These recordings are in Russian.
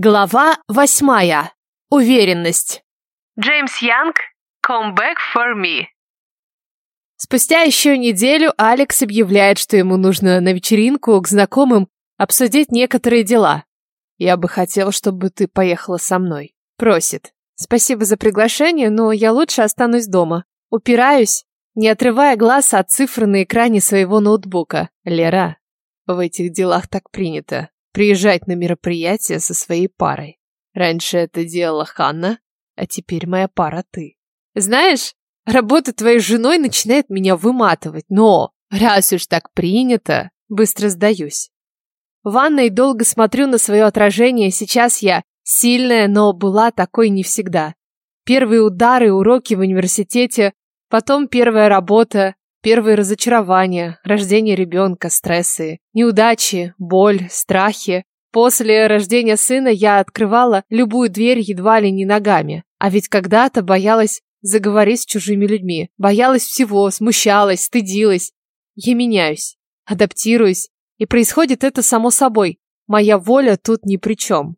Глава восьмая. Уверенность. Джеймс Янг, come back for me. Спустя еще неделю Алекс объявляет, что ему нужно на вечеринку к знакомым обсудить некоторые дела. «Я бы хотел, чтобы ты поехала со мной», — просит. Спасибо за приглашение, но я лучше останусь дома. Упираюсь, не отрывая глаз от цифры на экране своего ноутбука. Лера, в этих делах так принято приезжать на мероприятие со своей парой. Раньше это делала Ханна, а теперь моя пара ты. Знаешь, работа твоей женой начинает меня выматывать, но раз уж так принято, быстро сдаюсь. В ванной долго смотрю на свое отражение, сейчас я сильная, но была такой не всегда. Первые удары, уроки в университете, потом первая работа, Первые разочарования, рождение ребенка, стрессы, неудачи, боль, страхи. После рождения сына я открывала любую дверь едва ли не ногами. А ведь когда-то боялась заговорить с чужими людьми. Боялась всего, смущалась, стыдилась. Я меняюсь, адаптируюсь, и происходит это само собой. Моя воля тут ни при чем.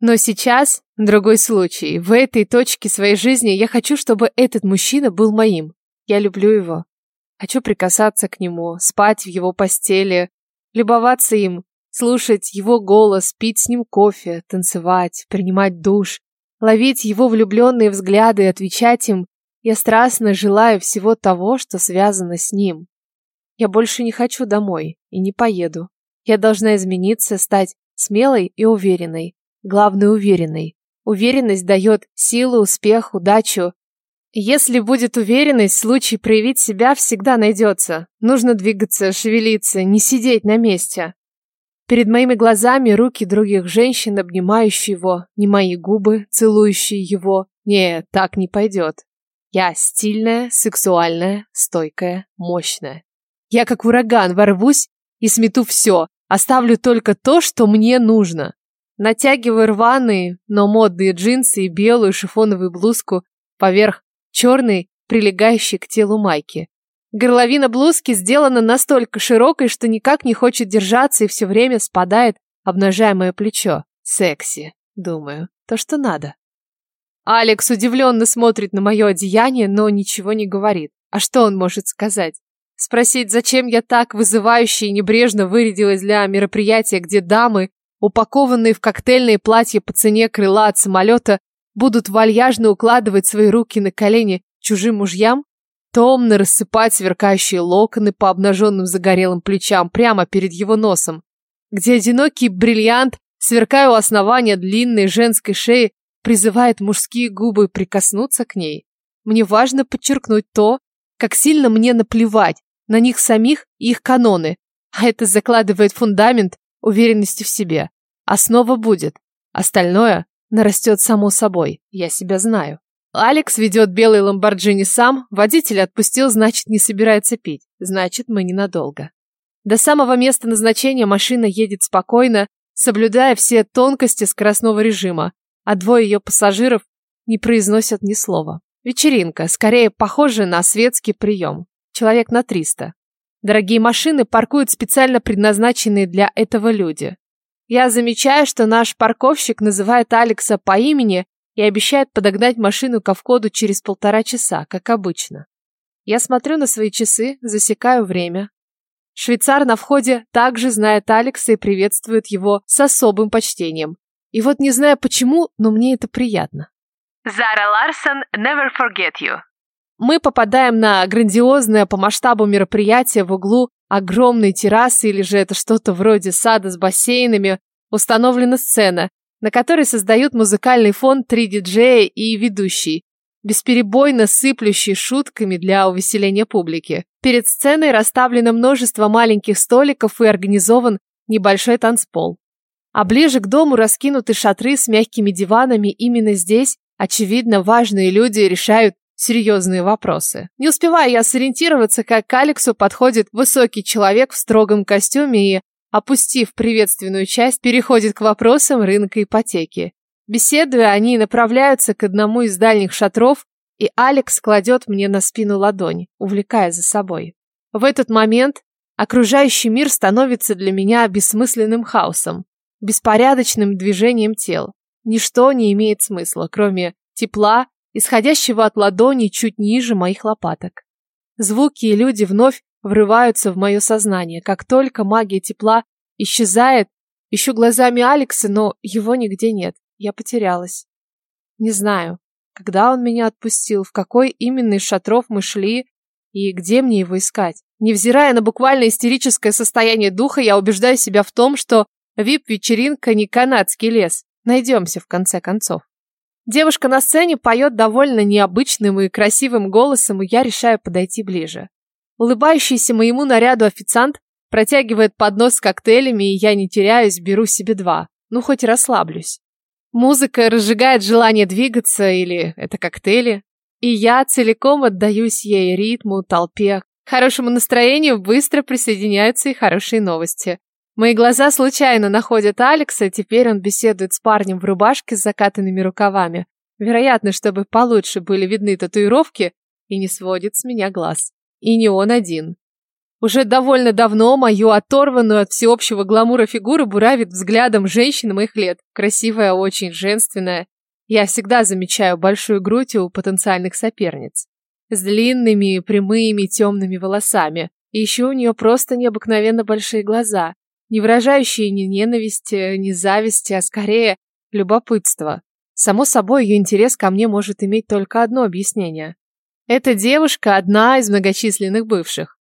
Но сейчас другой случай. В этой точке своей жизни я хочу, чтобы этот мужчина был моим. Я люблю его. Хочу прикасаться к нему, спать в его постели, любоваться им, слушать его голос, пить с ним кофе, танцевать, принимать душ, ловить его влюбленные взгляды и отвечать им. Я страстно желаю всего того, что связано с ним. Я больше не хочу домой и не поеду. Я должна измениться, стать смелой и уверенной. Главное, уверенной. Уверенность дает силу, успех, удачу. Если будет уверенность, случай проявить себя всегда найдется. Нужно двигаться, шевелиться, не сидеть на месте. Перед моими глазами руки других женщин, обнимающие его, не мои губы, целующие его. Не, так не пойдет. Я стильная, сексуальная, стойкая, мощная. Я как ураган ворвусь и смету все, оставлю только то, что мне нужно. Натягиваю рваные, но модные джинсы и белую шифоновую блузку поверх черный, прилегающий к телу майки. Горловина блузки сделана настолько широкой, что никак не хочет держаться и все время спадает, обнажая мое плечо. Секси, думаю, то, что надо. Алекс удивленно смотрит на мое одеяние, но ничего не говорит. А что он может сказать? Спросить, зачем я так вызывающе и небрежно вырядилась для мероприятия, где дамы, упакованные в коктейльные платья по цене крыла от самолета, будут вальяжно укладывать свои руки на колени чужим мужьям, томно рассыпать сверкающие локоны по обнаженным загорелым плечам прямо перед его носом, где одинокий бриллиант, сверкая у основания длинной женской шеи, призывает мужские губы прикоснуться к ней. Мне важно подчеркнуть то, как сильно мне наплевать на них самих и их каноны, а это закладывает фундамент уверенности в себе. Основа будет. Остальное нарастет само собой, я себя знаю. Алекс ведет белый ламборджини сам, водитель отпустил, значит, не собирается пить, значит, мы ненадолго. До самого места назначения машина едет спокойно, соблюдая все тонкости скоростного режима, а двое ее пассажиров не произносят ни слова. Вечеринка, скорее похожая на светский прием. Человек на 300. Дорогие машины паркуют специально предназначенные для этого люди. Я замечаю, что наш парковщик называет Алекса по имени и обещает подогнать машину ко входу через полтора часа, как обычно. Я смотрю на свои часы, засекаю время. Швейцар на входе также знает Алекса и приветствует его с особым почтением. И вот не знаю почему, но мне это приятно. Зара Ларсон, never forget you. Мы попадаем на грандиозное по масштабу мероприятие в углу огромной террасы или же это что-то вроде сада с бассейнами, установлена сцена, на которой создают музыкальный фон три диджея и ведущий, бесперебойно сыплющий шутками для увеселения публики. Перед сценой расставлено множество маленьких столиков и организован небольшой танцпол. А ближе к дому раскинуты шатры с мягкими диванами. Именно здесь, очевидно, важные люди решают серьезные вопросы. Не успеваю я сориентироваться, как к Алексу подходит высокий человек в строгом костюме и, опустив приветственную часть, переходит к вопросам рынка ипотеки. Беседуя, они направляются к одному из дальних шатров, и Алекс кладет мне на спину ладонь, увлекая за собой. В этот момент окружающий мир становится для меня бессмысленным хаосом. беспорядочным движением тел. Ничто не имеет смысла, кроме тепла, исходящего от ладони чуть ниже моих лопаток. Звуки и люди вновь врываются в мое сознание. Как только магия тепла исчезает, ищу глазами Алекса, но его нигде нет. Я потерялась. Не знаю, когда он меня отпустил, в какой именно из шатров мы шли и где мне его искать. Невзирая на буквально истерическое состояние духа, я убеждаю себя в том, что вип-вечеринка не канадский лес. Найдемся в конце концов. Девушка на сцене поет довольно необычным и красивым голосом, и я решаю подойти ближе. Улыбающийся моему наряду официант протягивает поднос с коктейлями, и я не теряюсь, беру себе два. Ну, хоть расслаблюсь. Музыка разжигает желание двигаться, или это коктейли. И я целиком отдаюсь ей ритму, толпе. К хорошему настроению быстро присоединяются и хорошие новости. Мои глаза случайно находят Алекса, теперь он беседует с парнем в рубашке с закатанными рукавами. Вероятно, чтобы получше были видны татуировки, и не сводит с меня глаз. И не он один. Уже довольно давно мою оторванную от всеобщего гламура фигуру буравит взглядом женщина моих лет. Красивая, очень женственная. Я всегда замечаю большую грудь у потенциальных соперниц. С длинными, прямыми, темными волосами. И еще у нее просто необыкновенно большие глаза, не выражающие ни ненависти, ни зависти, а скорее любопытство. Само собой, ее интерес ко мне может иметь только одно объяснение. Эта девушка одна из многочисленных бывших.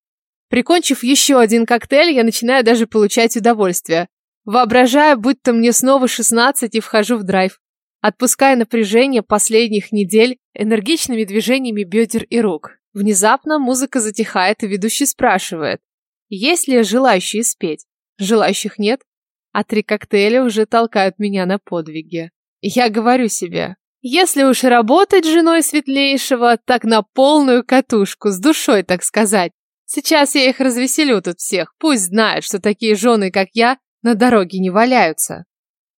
Прикончив еще один коктейль, я начинаю даже получать удовольствие. Воображаю, будто мне снова 16 и вхожу в драйв. Отпуская напряжение последних недель энергичными движениями бедер и рук. Внезапно музыка затихает, и ведущий спрашивает, есть ли желающие спеть. Желающих нет, а три коктейля уже толкают меня на подвиги. Я говорю себе, если уж работать женой светлейшего, так на полную катушку, с душой, так сказать. Сейчас я их развеселю тут всех, пусть знают, что такие жены, как я, на дороге не валяются.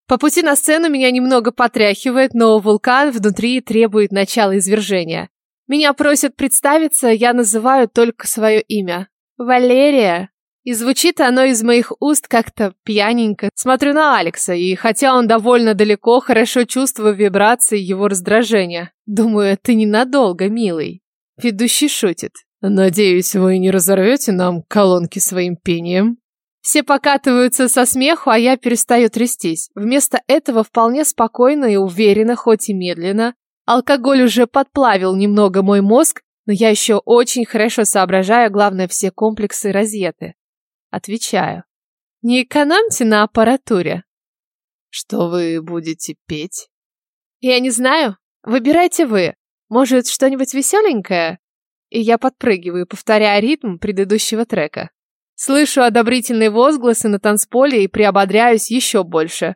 По пути на сцену меня немного потряхивает, но вулкан внутри требует начала извержения. Меня просят представиться, я называю только свое имя. Валерия. И звучит оно из моих уст как-то пьяненько. Смотрю на Алекса, и хотя он довольно далеко, хорошо чувствую вибрации его раздражения. Думаю, ты ненадолго, милый. Ведущий шутит. Надеюсь, вы не разорвете нам колонки своим пением? Все покатываются со смеху, а я перестаю трястись. Вместо этого вполне спокойно и уверенно, хоть и медленно. Алкоголь уже подплавил немного мой мозг, но я еще очень хорошо соображаю, главное, все комплексы розеты. Отвечаю. Не экономьте на аппаратуре. Что вы будете петь? Я не знаю. Выбирайте вы. Может, что-нибудь веселенькое? и я подпрыгиваю, повторяя ритм предыдущего трека. Слышу одобрительные возгласы на танцполе и приободряюсь еще больше.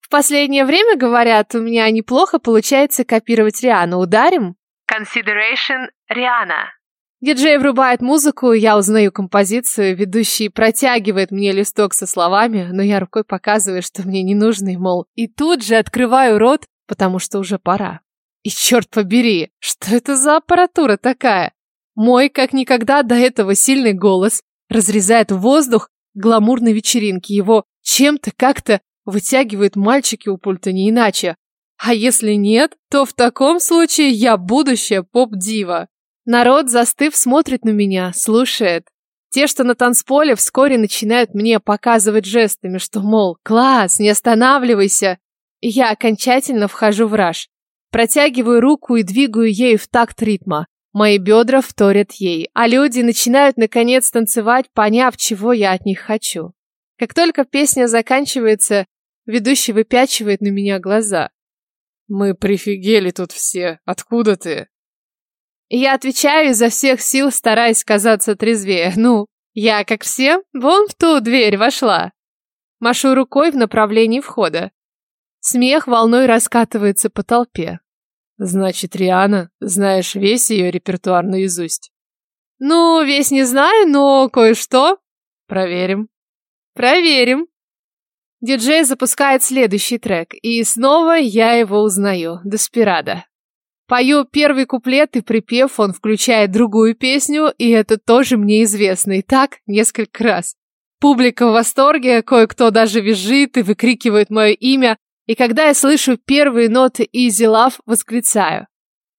В последнее время, говорят, у меня неплохо получается копировать Риану. Ударим? Consideration Риана. Диджей врубает музыку, я узнаю композицию, ведущий протягивает мне листок со словами, но я рукой показываю, что мне не нужно, и, мол, и тут же открываю рот, потому что уже пора. И черт побери, что это за аппаратура такая? Мой, как никогда до этого сильный голос, разрезает воздух гламурной вечеринки. Его чем-то как-то вытягивают мальчики у пульта не иначе. А если нет, то в таком случае я будущая поп-дива. Народ, застыв, смотрит на меня, слушает. Те, что на танцполе, вскоре начинают мне показывать жестами, что, мол, класс, не останавливайся. И я окончательно вхожу в раж. Протягиваю руку и двигаю ею в такт ритма. Мои бедра вторят ей, а люди начинают наконец танцевать, поняв, чего я от них хочу. Как только песня заканчивается, ведущий выпячивает на меня глаза. «Мы прифигели тут все. Откуда ты?» Я отвечаю изо всех сил, стараясь казаться трезвее. Ну, я, как все, вон в ту дверь вошла. Машу рукой в направлении входа. Смех волной раскатывается по толпе. Значит, Риана, знаешь весь ее репертуар наизусть. Ну, весь не знаю, но кое-что. Проверим. Проверим. Диджей запускает следующий трек, и снова я его узнаю. Деспирада. Пою первый куплет и припев, он включает другую песню, и это тоже мне известно, и так несколько раз. Публика в восторге, кое-кто даже визжит и выкрикивает мое имя, и когда я слышу первые ноты Easy Love, восклицаю.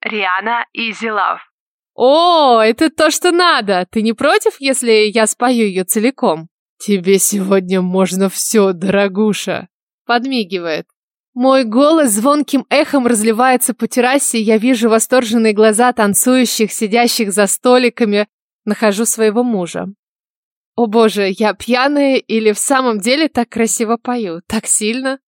Риана Easy Love. О, это то, что надо. Ты не против, если я спою ее целиком? Тебе сегодня можно все, дорогуша. Подмигивает. Мой голос звонким эхом разливается по террасе, я вижу восторженные глаза танцующих, сидящих за столиками. Нахожу своего мужа. О боже, я пьяная или в самом деле так красиво пою? Так сильно?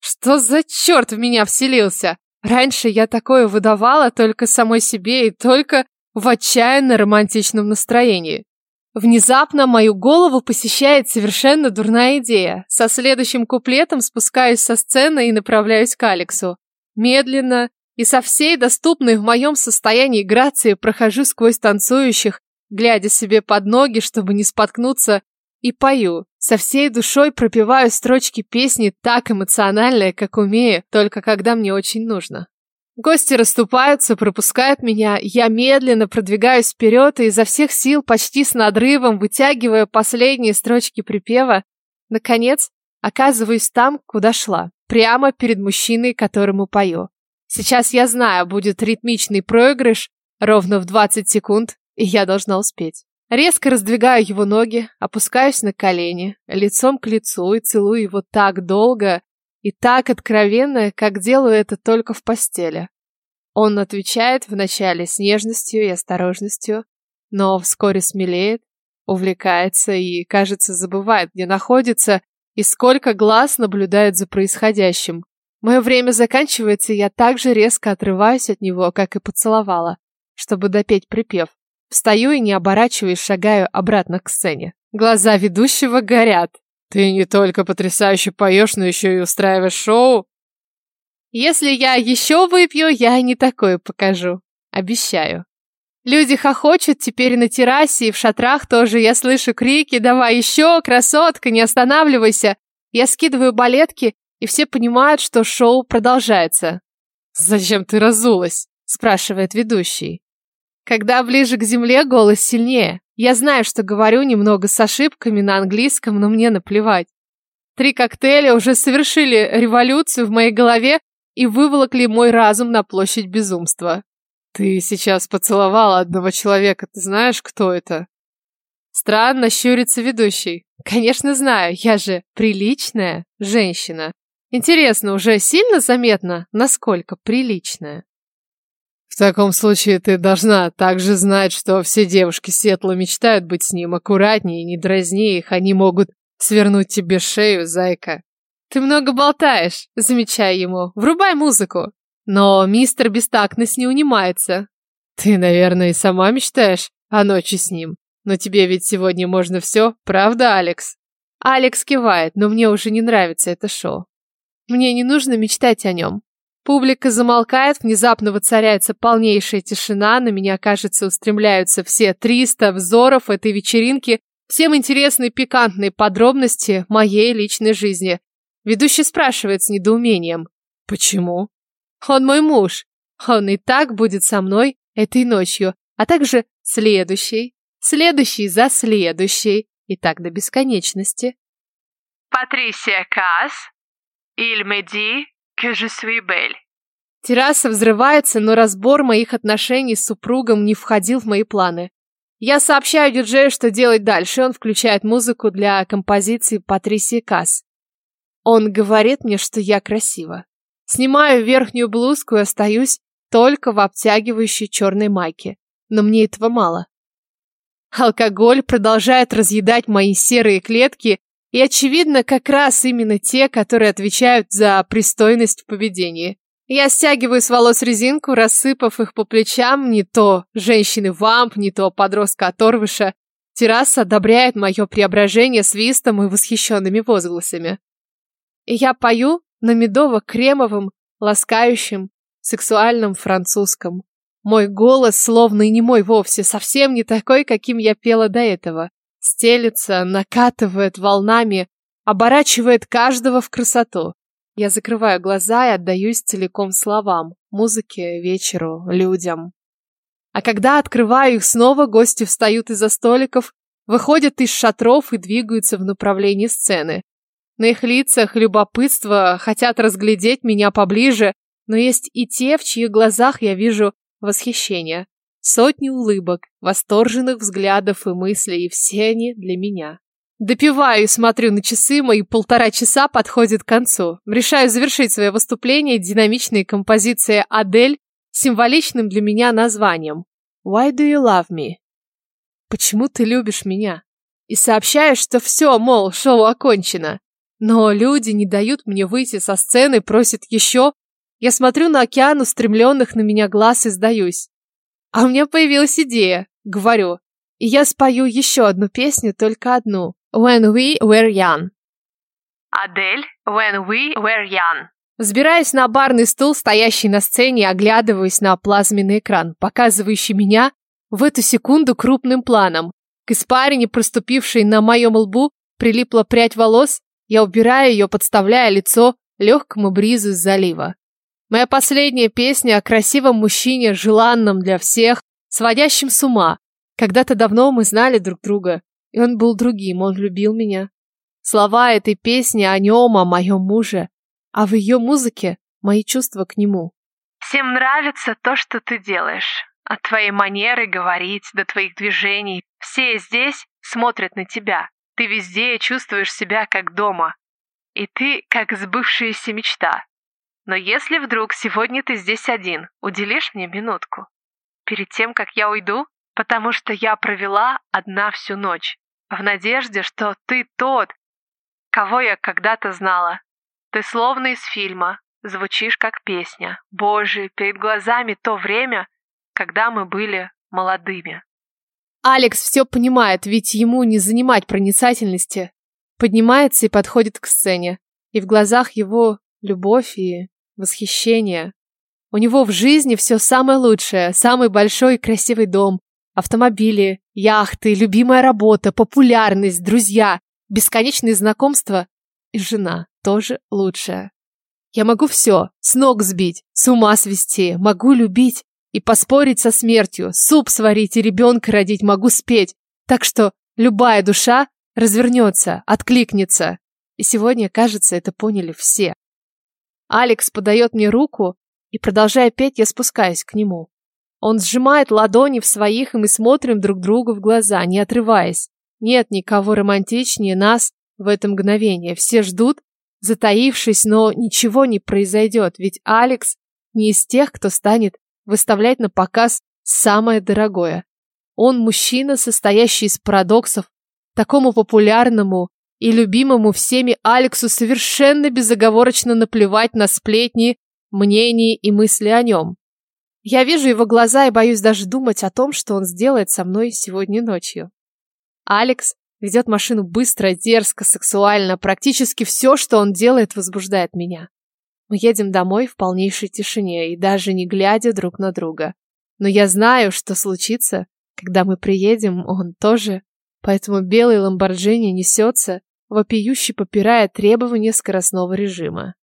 Что за черт в меня вселился? Раньше я такое выдавала только самой себе и только в отчаянно романтичном настроении. Внезапно мою голову посещает совершенно дурная идея. Со следующим куплетом спускаюсь со сцены и направляюсь к Алексу. Медленно и со всей доступной в моем состоянии грации прохожу сквозь танцующих, глядя себе под ноги, чтобы не споткнуться, и пою. Со всей душой пропеваю строчки песни так эмоционально, как умею, только когда мне очень нужно. Гости расступаются, пропускают меня, я медленно продвигаюсь вперед и изо всех сил, почти с надрывом, вытягивая последние строчки припева, наконец, оказываюсь там, куда шла, прямо перед мужчиной, которому пою. Сейчас я знаю, будет ритмичный проигрыш, ровно в 20 секунд, и я должна успеть. Резко раздвигаю его ноги, опускаюсь на колени, лицом к лицу и целую его так долго и так откровенно, как делаю это только в постели. Он отвечает вначале с нежностью и осторожностью, но вскоре смелеет, увлекается и, кажется, забывает, где находится и сколько глаз наблюдает за происходящим. Мое время заканчивается, и я так же резко отрываюсь от него, как и поцеловала, чтобы допеть припев. Встаю и, не оборачиваясь, шагаю обратно к сцене. Глаза ведущего горят. Ты не только потрясающе поешь, но еще и устраиваешь шоу. Если я еще выпью, я не такое покажу. Обещаю. Люди хохочут теперь на террасе и в шатрах тоже. Я слышу крики «Давай еще, красотка, не останавливайся!» Я скидываю балетки, и все понимают, что шоу продолжается. «Зачем ты разулась?» – спрашивает ведущий. Когда ближе к земле, голос сильнее. Я знаю, что говорю немного с ошибками на английском, но мне наплевать. Три коктейля уже совершили революцию в моей голове и выволокли мой разум на площадь безумства. Ты сейчас поцеловала одного человека, ты знаешь, кто это? Странно щурится ведущий. Конечно, знаю, я же приличная женщина. Интересно, уже сильно заметно, насколько приличная? Таком случае ты должна также знать, что все девушки Сетла мечтают быть с ним аккуратнее не дразни их, они могут свернуть тебе шею, зайка. Ты много болтаешь, замечай ему. Врубай музыку. Но мистер Бестактность не унимается. Ты, наверное, и сама мечтаешь о ночи с ним. Но тебе ведь сегодня можно все, правда, Алекс? Алекс кивает, но мне уже не нравится это шоу. Мне не нужно мечтать о нем. Публика замолкает, внезапно воцаряется полнейшая тишина, на меня, кажется, устремляются все 300 взоров этой вечеринки, всем интересны пикантные подробности моей личной жизни. Ведущий спрашивает с недоумением. Почему? Он мой муж. Он и так будет со мной этой ночью, а также следующий, следующий за следующий, и так до бесконечности. Патрисия Касс, Иль Меди, suis belle. Терраса взрывается, но разбор моих отношений с супругом не входил в мои планы. Я сообщаю диджею, что делать дальше, он включает музыку для композиции Патрисии Касс. Он говорит мне, что я красива. Снимаю верхнюю блузку и остаюсь только в обтягивающей черной майке. Но мне этого мало. Алкоголь продолжает разъедать мои серые клетки, и, очевидно, как раз именно те, которые отвечают за пристойность в поведении. Я стягиваю с волос резинку, рассыпав их по плечам, не то женщины-вамп, не то подростка-оторвыша. Терраса одобряет мое преображение свистом и восхищенными возгласами. И я пою на медово-кремовом, ласкающем, сексуальном французском. Мой голос, словно и не мой вовсе, совсем не такой, каким я пела до этого стелится, накатывает волнами, оборачивает каждого в красоту. Я закрываю глаза и отдаюсь целиком словам, музыке, вечеру, людям. А когда открываю их снова, гости встают из-за столиков, выходят из шатров и двигаются в направлении сцены. На их лицах любопытство, хотят разглядеть меня поближе, но есть и те, в чьих глазах я вижу восхищение. Сотни улыбок, восторженных взглядов и мыслей, и все они для меня. Допиваю и смотрю на часы, мои полтора часа подходят к концу. Решаю завершить свое выступление динамичной композицией «Адель» с символичным для меня названием «Why do you love me?» «Почему ты любишь меня?» И сообщаю, что все, мол, шоу окончено. Но люди не дают мне выйти со сцены, просят еще. Я смотрю на океан устремленных на меня глаз и сдаюсь. А у меня появилась идея, говорю. И я спою еще одну песню, только одну. When we were young. Адель, When we were young. Взбираюсь на барный стул, стоящий на сцене, и оглядываюсь на плазменный экран, показывающий меня в эту секунду крупным планом. К испарине, проступившей на моем лбу, прилипла прядь волос, я убираю ее, подставляя лицо легкому бризу из залива. Моя последняя песня о красивом мужчине, желанном для всех, сводящем с ума. Когда-то давно мы знали друг друга, и он был другим, он любил меня. Слова этой песни о нем, о моем муже, а в ее музыке мои чувства к нему. Всем нравится то, что ты делаешь. От твоей манеры говорить до твоих движений. Все здесь смотрят на тебя. Ты везде чувствуешь себя как дома. И ты как сбывшаяся мечта. Но если вдруг сегодня ты здесь один, уделишь мне минутку? Перед тем, как я уйду? Потому что я провела одна всю ночь. В надежде, что ты тот, кого я когда-то знала. Ты словно из фильма, звучишь как песня. Боже, перед глазами то время, когда мы были молодыми. Алекс все понимает, ведь ему не занимать проницательности. Поднимается и подходит к сцене. И в глазах его любовь и восхищение. У него в жизни все самое лучшее, самый большой и красивый дом, автомобили, яхты, любимая работа, популярность, друзья, бесконечные знакомства и жена тоже лучшая. Я могу все, с ног сбить, с ума свести, могу любить, и поспорить со смертью, суп сварить и ребенка родить могу спеть. Так что любая душа развернется, откликнется. И сегодня, кажется, это поняли все. Алекс подает мне руку, и, продолжая петь, я спускаюсь к нему. Он сжимает ладони в своих, и мы смотрим друг другу в глаза, не отрываясь. Нет никого романтичнее нас в это мгновение. Все ждут, затаившись, но ничего не произойдет, ведь Алекс не из тех, кто станет выставлять на показ самое дорогое. Он мужчина, состоящий из парадоксов, такому популярному и любимому всеми Алексу совершенно безоговорочно наплевать на сплетни, мнения и мысли о нем. Я вижу его глаза и боюсь даже думать о том, что он сделает со мной сегодня ночью. Алекс ведет машину быстро, дерзко, сексуально. Практически все, что он делает, возбуждает меня. Мы едем домой в полнейшей тишине и даже не глядя друг на друга. Но я знаю, что случится, когда мы приедем, он тоже. Поэтому белый ламборджини несется, вопиюще попирая требования скоростного режима.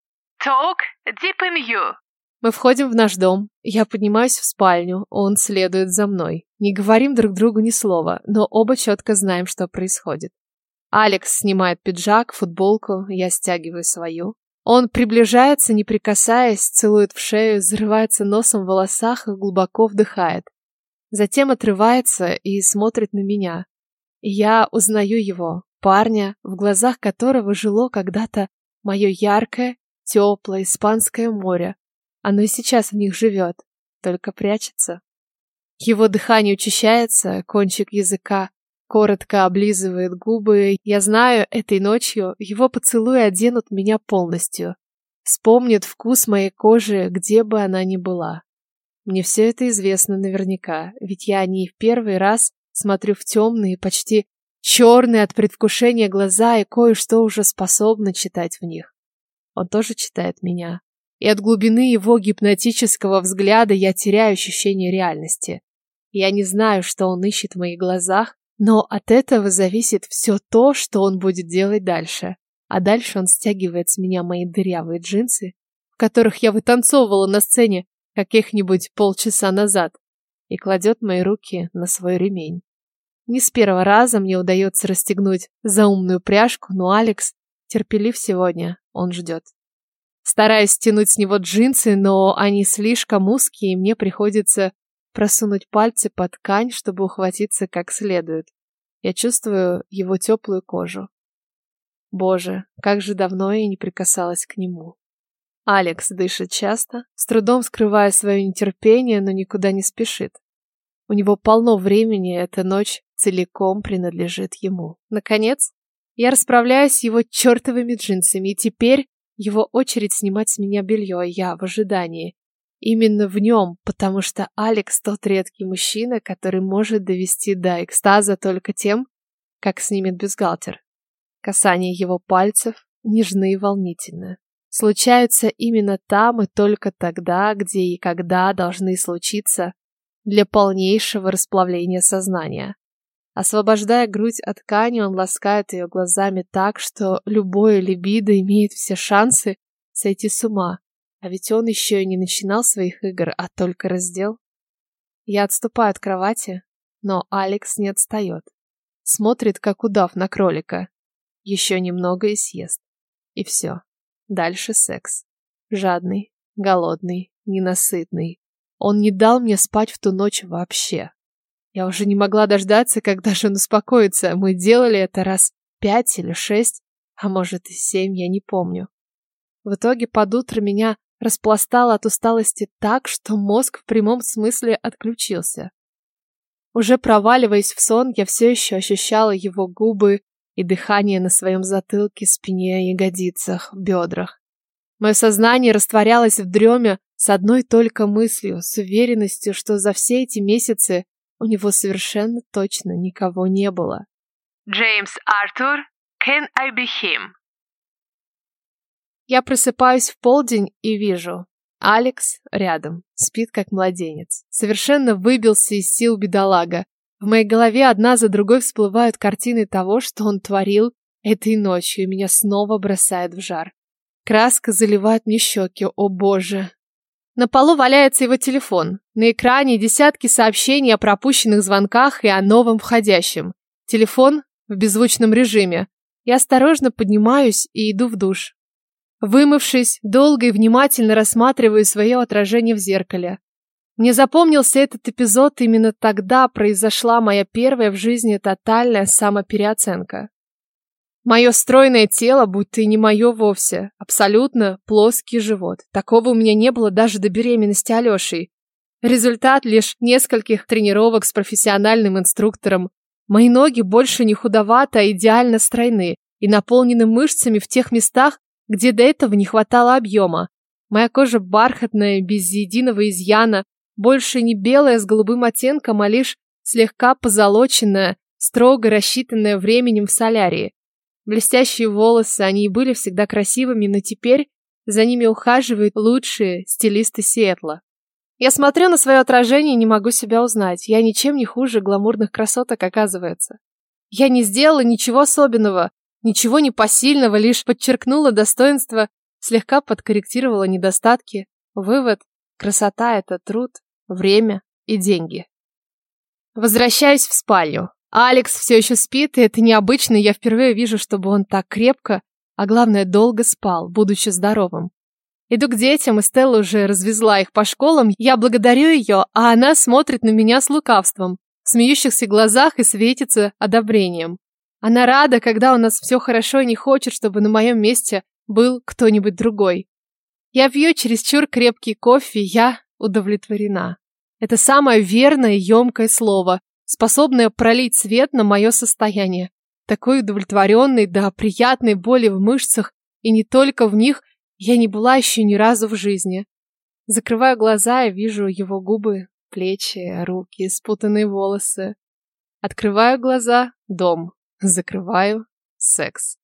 Talk you. Мы входим в наш дом. Я поднимаюсь в спальню, он следует за мной. Не говорим друг другу ни слова, но оба четко знаем, что происходит. Алекс снимает пиджак, футболку, я стягиваю свою. Он приближается, не прикасаясь, целует в шею, взрывается носом в волосах и глубоко вдыхает. Затем отрывается и смотрит на меня. Я узнаю его, парня, в глазах которого жило когда-то мое яркое, теплое испанское море. Оно и сейчас в них живет, только прячется. Его дыхание учащается, кончик языка коротко облизывает губы. Я знаю, этой ночью его поцелуи оденут меня полностью. Вспомнит вкус моей кожи, где бы она ни была. Мне все это известно наверняка, ведь я не в первый раз смотрю в темные, почти черные от предвкушения глаза и кое-что уже способна читать в них. Он тоже читает меня. И от глубины его гипнотического взгляда я теряю ощущение реальности. Я не знаю, что он ищет в моих глазах, но от этого зависит все то, что он будет делать дальше. А дальше он стягивает с меня мои дырявые джинсы, в которых я вытанцовывала на сцене каких-нибудь полчаса назад, и кладет мои руки на свой ремень. Не с первого раза мне удается расстегнуть заумную пряжку, но Алекс терпелив сегодня, он ждет. Стараюсь стянуть с него джинсы, но они слишком узкие, и мне приходится просунуть пальцы под ткань, чтобы ухватиться как следует. Я чувствую его теплую кожу. Боже, как же давно я не прикасалась к нему. Алекс дышит часто, с трудом скрывая свое нетерпение, но никуда не спешит. У него полно времени, эта ночь целиком принадлежит ему. Наконец, я расправляюсь с его чертовыми джинсами, и теперь его очередь снимать с меня белье, я в ожидании. Именно в нем, потому что Алекс тот редкий мужчина, который может довести до экстаза только тем, как снимет бюстгальтер. Касание его пальцев нежны и волнительны. Случаются именно там и только тогда, где и когда должны случиться для полнейшего расплавления сознания. Освобождая грудь от ткани, он ласкает ее глазами так, что любое либидо имеет все шансы сойти с ума. А ведь он еще и не начинал своих игр, а только раздел. Я отступаю от кровати, но Алекс не отстает. Смотрит, как удав на кролика. Еще немного и съест. И все. Дальше секс. Жадный, голодный, ненасытный. Он не дал мне спать в ту ночь вообще. Я уже не могла дождаться, когда же он успокоится. Мы делали это раз пять или шесть, а может и семь, я не помню. В итоге под утро меня распластало от усталости так, что мозг в прямом смысле отключился. Уже проваливаясь в сон, я все еще ощущала его губы и дыхание на своем затылке, спине, ягодицах, бедрах. Мое сознание растворялось в дреме с одной только мыслью, с уверенностью, что за все эти месяцы у него совершенно точно никого не было. Джеймс Артур, can I be him? Я просыпаюсь в полдень и вижу. Алекс рядом, спит как младенец. Совершенно выбился из сил бедолага. В моей голове одна за другой всплывают картины того, что он творил этой ночью, и меня снова бросает в жар. Краска заливает мне щеки, о боже. На полу валяется его телефон. На экране десятки сообщений о пропущенных звонках и о новом входящем. Телефон в беззвучном режиме. Я осторожно поднимаюсь и иду в душ. Вымывшись, долго и внимательно рассматриваю свое отражение в зеркале. Мне запомнился этот эпизод, именно тогда произошла моя первая в жизни тотальная самопереоценка. Мое стройное тело, будто и не мое вовсе, абсолютно плоский живот. Такого у меня не было даже до беременности Алешей. Результат лишь нескольких тренировок с профессиональным инструктором. Мои ноги больше не худоваты, а идеально стройны и наполнены мышцами в тех местах, где до этого не хватало объема. Моя кожа бархатная, без единого изъяна, больше не белая с голубым оттенком, а лишь слегка позолоченная, строго рассчитанная временем в солярии. Блестящие волосы, они и были всегда красивыми, но теперь за ними ухаживают лучшие стилисты Сиэтла. Я смотрю на свое отражение и не могу себя узнать. Я ничем не хуже гламурных красоток, оказывается. Я не сделала ничего особенного, ничего непосильного, лишь подчеркнула достоинство, слегка подкорректировала недостатки. Вывод – красота – это труд, время и деньги. Возвращаюсь в спальню. Алекс все еще спит, и это необычно, я впервые вижу, чтобы он так крепко, а главное, долго спал, будучи здоровым. Иду к детям, и Стелла уже развезла их по школам. Я благодарю ее, а она смотрит на меня с лукавством, в смеющихся глазах и светится одобрением. Она рада, когда у нас все хорошо и не хочет, чтобы на моем месте был кто-нибудь другой. Я пью чересчур крепкий кофе, я удовлетворена. Это самое верное емкое слово, способное пролить свет на мое состояние. Такой удовлетворенной, да приятной боли в мышцах, и не только в них, я не была еще ни разу в жизни. Закрываю глаза и вижу его губы, плечи, руки, спутанные волосы. Открываю глаза — дом. Закрываю — секс.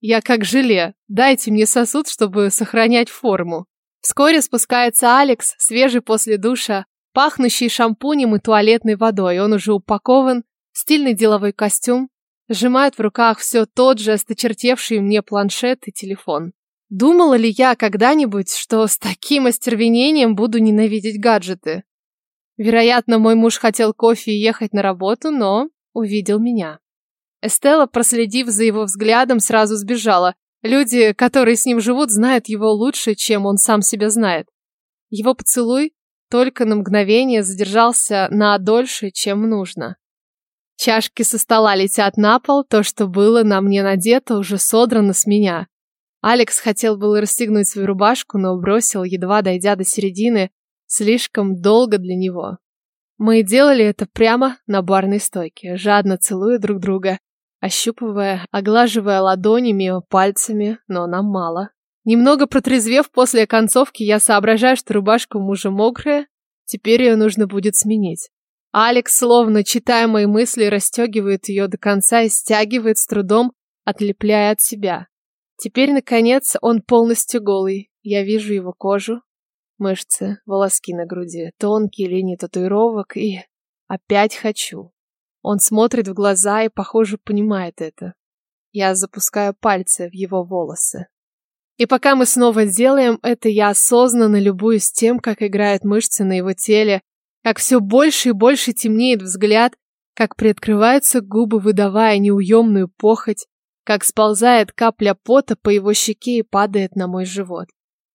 Я как желе. Дайте мне сосуд, чтобы сохранять форму. Вскоре спускается Алекс, свежий после душа, пахнущий шампунем и туалетной водой. Он уже упакован, стильный деловой костюм, сжимает в руках все тот же осточертевший мне планшет и телефон. Думала ли я когда-нибудь, что с таким остервенением буду ненавидеть гаджеты? Вероятно, мой муж хотел кофе и ехать на работу, но увидел меня. Эстелла, проследив за его взглядом, сразу сбежала. Люди, которые с ним живут, знают его лучше, чем он сам себя знает. Его поцелуй только на мгновение задержался на дольше, чем нужно. Чашки со стола летят на пол, то, что было на мне надето, уже содрано с меня. Алекс хотел было расстегнуть свою рубашку, но бросил, едва дойдя до середины, слишком долго для него. Мы делали это прямо на барной стойке, жадно целуя друг друга, ощупывая, оглаживая ладонями, пальцами, но нам мало. Немного протрезвев после концовки, я соображаю, что рубашка у мужа мокрая, теперь ее нужно будет сменить. Алекс, словно читая мои мысли, расстегивает ее до конца и стягивает с трудом, отлепляя от себя. Теперь, наконец, он полностью голый. Я вижу его кожу, мышцы, волоски на груди, тонкие линии татуировок и... Опять хочу. Он смотрит в глаза и, похоже, понимает это. Я запускаю пальцы в его волосы. И пока мы снова делаем это, я осознанно любуюсь тем, как играют мышцы на его теле, как все больше и больше темнеет взгляд, как приоткрываются губы, выдавая неуемную похоть, как сползает капля пота по его щеке и падает на мой живот.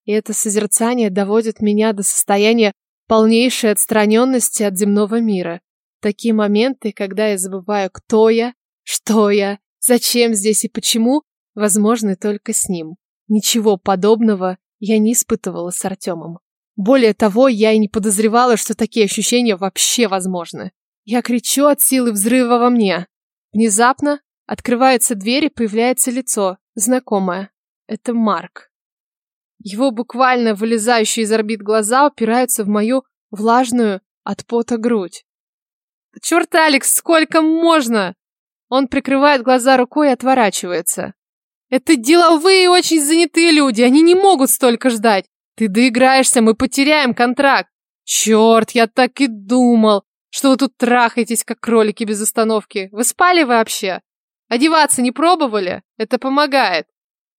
И это созерцание доводит меня до состояния полнейшей отстраненности от земного мира. Такие моменты, когда я забываю, кто я, что я, зачем здесь и почему, возможны только с ним. Ничего подобного я не испытывала с Артемом. Более того, я и не подозревала, что такие ощущения вообще возможны. Я кричу от силы взрыва во мне. Внезапно открывается дверь и появляется лицо, знакомое. Это Марк. Его буквально вылезающие из орбит глаза упираются в мою влажную от пота грудь. «Черт, Алекс, сколько можно?» Он прикрывает глаза рукой и отворачивается. «Это деловые и очень занятые люди, они не могут столько ждать. Ты доиграешься, мы потеряем контракт. Черт, я так и думал, что вы тут трахаетесь, как кролики без остановки. Вы спали вообще? Одеваться не пробовали? Это помогает.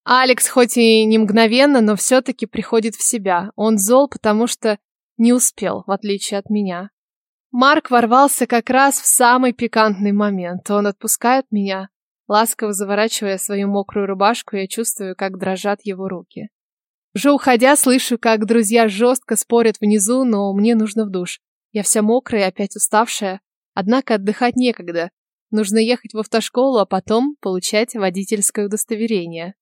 Алекс хоть и не мгновенно, но все-таки приходит в себя. Он зол, потому что не успел, в отличие от меня. Марк ворвался как раз в самый пикантный момент. Он отпускает меня, ласково заворачивая свою мокрую рубашку, я чувствую, как дрожат его руки. Уже уходя, слышу, как друзья жестко спорят внизу, но мне нужно в душ. Я вся мокрая и опять уставшая. Однако отдыхать некогда. Нужно ехать в автошколу, а потом получать водительское удостоверение.